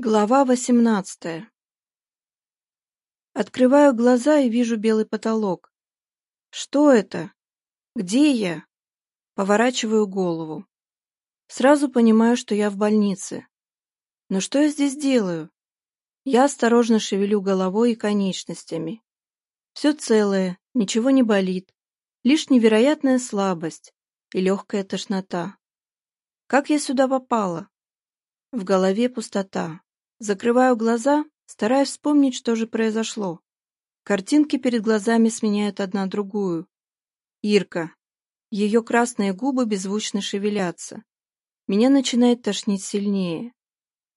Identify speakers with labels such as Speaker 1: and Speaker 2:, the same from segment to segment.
Speaker 1: Глава 18. Открываю глаза и вижу белый потолок. Что это? Где я? Поворачиваю голову. Сразу понимаю, что я в больнице. Но что я здесь делаю? Я осторожно шевелю головой и конечностями. Все целое, ничего не болит. Лишь невероятная слабость и легкая тошнота. Как я сюда попала? В голове пустота. Закрываю глаза, стараюсь вспомнить, что же произошло. Картинки перед глазами сменяют одна другую. Ирка. Ее красные губы беззвучно шевелятся. Меня начинает тошнить сильнее.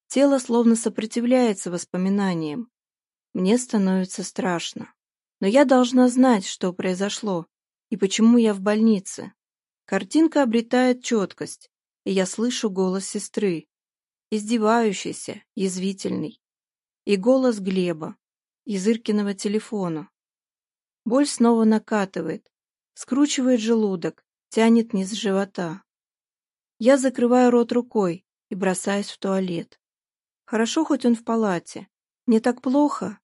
Speaker 1: Тело словно сопротивляется воспоминаниям. Мне становится страшно. Но я должна знать, что произошло и почему я в больнице. Картинка обретает четкость, и я слышу голос сестры издевающийся, язвительный. И голос Глеба, Языркиного телефона. Боль снова накатывает, скручивает желудок, тянет низ живота. Я закрываю рот рукой и бросаюсь в туалет. Хорошо, хоть он в палате. не так плохо.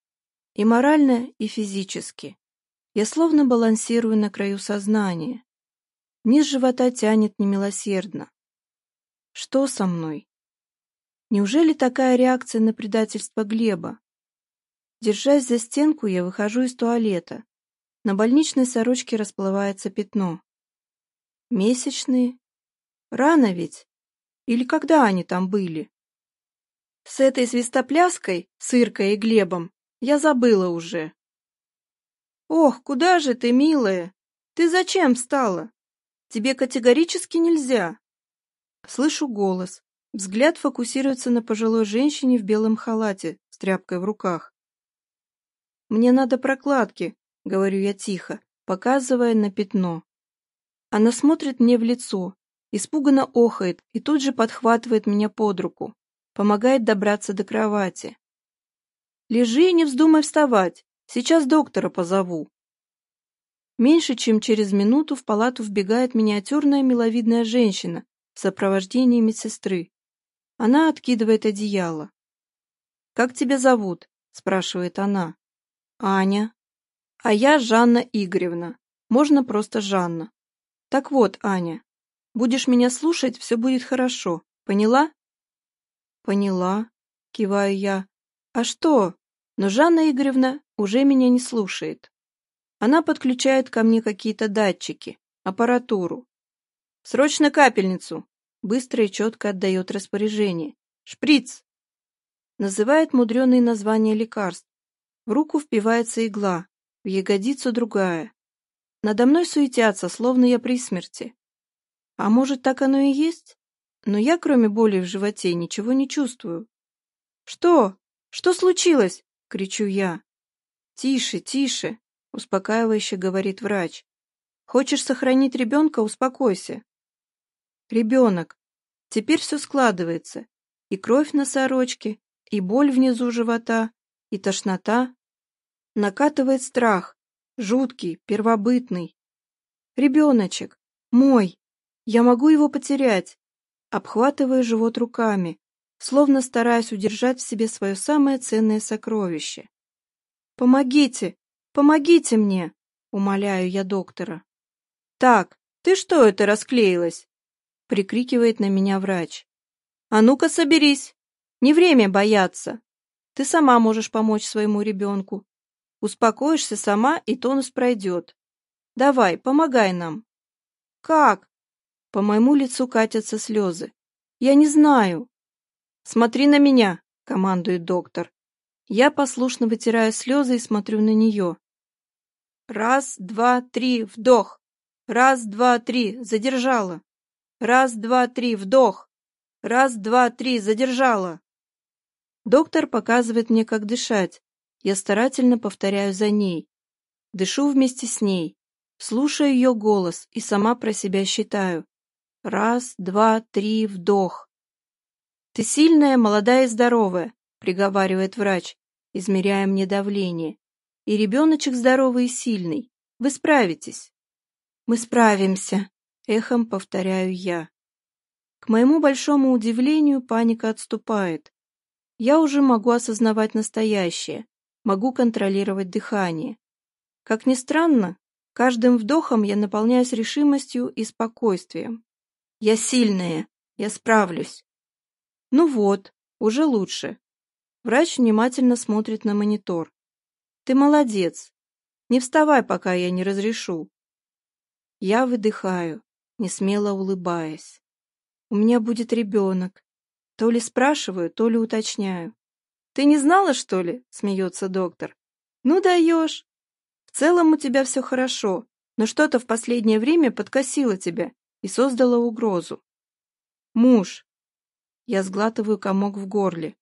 Speaker 1: И морально, и физически. Я словно балансирую на краю сознания. Низ живота тянет немилосердно. Что со мной? Неужели такая реакция на предательство Глеба? Держась за стенку, я выхожу из туалета. На больничной сорочке расплывается пятно. Месячные? Рано ведь? Или когда они там были? С этой свистопляской, с Иркой и Глебом, я забыла уже. Ох, куда же ты, милая? Ты зачем встала? Тебе категорически нельзя. Слышу голос. Взгляд фокусируется на пожилой женщине в белом халате с тряпкой в руках. «Мне надо прокладки», — говорю я тихо, показывая на пятно. Она смотрит мне в лицо, испуганно охает и тут же подхватывает меня под руку, помогает добраться до кровати. «Лежи и не вздумай вставать, сейчас доктора позову». Меньше чем через минуту в палату вбегает миниатюрная миловидная женщина в сопровождении медсестры. Она откидывает одеяло. «Как тебя зовут?» — спрашивает она. «Аня». «А я Жанна Игоревна. Можно просто Жанна». «Так вот, Аня, будешь меня слушать, все будет хорошо. Поняла?» «Поняла», — киваю я. «А что?» Но Жанна Игоревна уже меня не слушает. Она подключает ко мне какие-то датчики, аппаратуру. «Срочно капельницу!» быстро и четко отдает распоряжение. «Шприц!» Называет мудреные названия лекарств. В руку впивается игла, в ягодицу другая. Надо мной суетятся, словно я при смерти. А может, так оно и есть? Но я, кроме боли в животе, ничего не чувствую. «Что? Что случилось?» — кричу я. «Тише, тише!» — успокаивающе говорит врач. «Хочешь сохранить ребенка? Успокойся!» «Ребенок! Теперь все складывается. И кровь на сорочке, и боль внизу живота, и тошнота. Накатывает страх, жуткий, первобытный. Ребеночек, мой, я могу его потерять. Обхватываю живот руками, словно стараясь удержать в себе свое самое ценное сокровище. «Помогите! Помогите мне!» — умоляю я доктора. «Так, ты что это расклеилась?» прикрикивает на меня врач. «А ну-ка соберись! Не время бояться! Ты сама можешь помочь своему ребенку. Успокоишься сама, и тонус пройдет. Давай, помогай нам!» «Как?» По моему лицу катятся слезы. «Я не знаю!» «Смотри на меня!» — командует доктор. Я послушно вытираю слезы и смотрю на нее. «Раз, два, три, вдох! Раз, два, три, задержала!» Раз, два, три, вдох. Раз, два, три, задержала. Доктор показывает мне, как дышать. Я старательно повторяю за ней. Дышу вместе с ней. Слушаю ее голос и сама про себя считаю. Раз, два, три, вдох. «Ты сильная, молодая и здоровая», — приговаривает врач, измеряя мне давление. «И ребеночек здоровый и сильный. Вы справитесь». «Мы справимся», — эхом повторяю я. К моему большому удивлению паника отступает. Я уже могу осознавать настоящее, могу контролировать дыхание. Как ни странно, каждым вдохом я наполняюсь решимостью и спокойствием. Я сильная, я справлюсь. Ну вот, уже лучше. Врач внимательно смотрит на монитор. Ты молодец. Не вставай, пока я не разрешу. Я выдыхаю несмело улыбаясь. «У меня будет ребенок. То ли спрашиваю, то ли уточняю». «Ты не знала, что ли?» — смеется доктор. «Ну даешь. В целом у тебя все хорошо, но что-то в последнее время подкосило тебя и создало угрозу». «Муж». Я сглатываю комок в горле.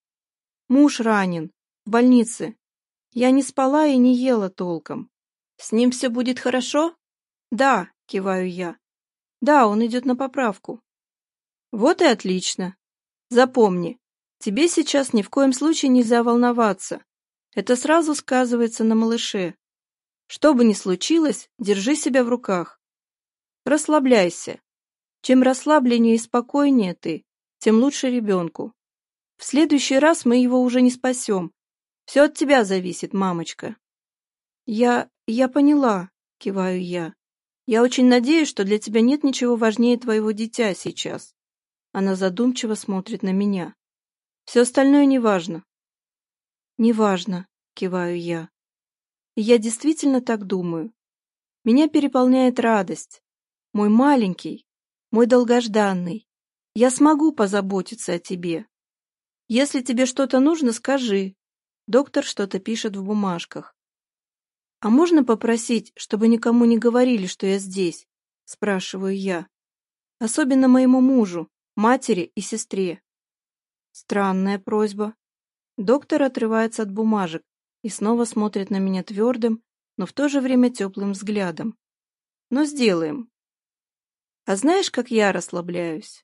Speaker 1: «Муж ранен. В больнице. Я не спала и не ела толком. С ним все будет хорошо?» «Да», — киваю я. Да, он идет на поправку. Вот и отлично. Запомни, тебе сейчас ни в коем случае нельзя волноваться. Это сразу сказывается на малыше. Что бы ни случилось, держи себя в руках. Расслабляйся. Чем расслабленнее и спокойнее ты, тем лучше ребенку. В следующий раз мы его уже не спасем. Все от тебя зависит, мамочка. Я... я поняла, киваю я. Я очень надеюсь, что для тебя нет ничего важнее твоего дитя сейчас. Она задумчиво смотрит на меня. Все остальное не важно. Не важно, киваю я. И я действительно так думаю. Меня переполняет радость. Мой маленький, мой долгожданный. Я смогу позаботиться о тебе. Если тебе что-то нужно, скажи. Доктор что-то пишет в бумажках. «А можно попросить, чтобы никому не говорили, что я здесь?» — спрашиваю я. «Особенно моему мужу, матери и сестре». Странная просьба. Доктор отрывается от бумажек и снова смотрит на меня твердым, но в то же время теплым взглядом. «Но сделаем». «А знаешь, как я расслабляюсь?»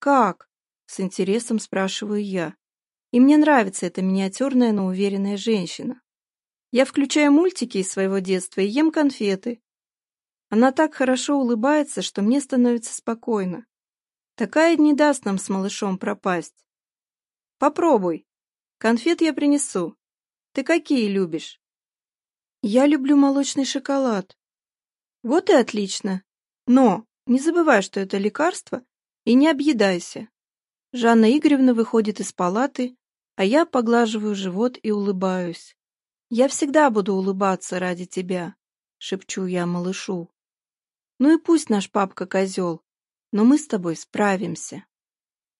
Speaker 1: «Как?» — с интересом спрашиваю я. И мне нравится эта миниатюрная, но уверенная женщина. Я включаю мультики из своего детства и ем конфеты. Она так хорошо улыбается, что мне становится спокойно. Такая не даст нам с малышом пропасть. Попробуй. Конфет я принесу. Ты какие любишь? Я люблю молочный шоколад. Вот и отлично. Но не забывай, что это лекарство, и не объедайся. Жанна Игоревна выходит из палаты, а я поглаживаю живот и улыбаюсь. Я всегда буду улыбаться ради тебя, — шепчу я малышу. Ну и пусть наш папка козел, но мы с тобой справимся.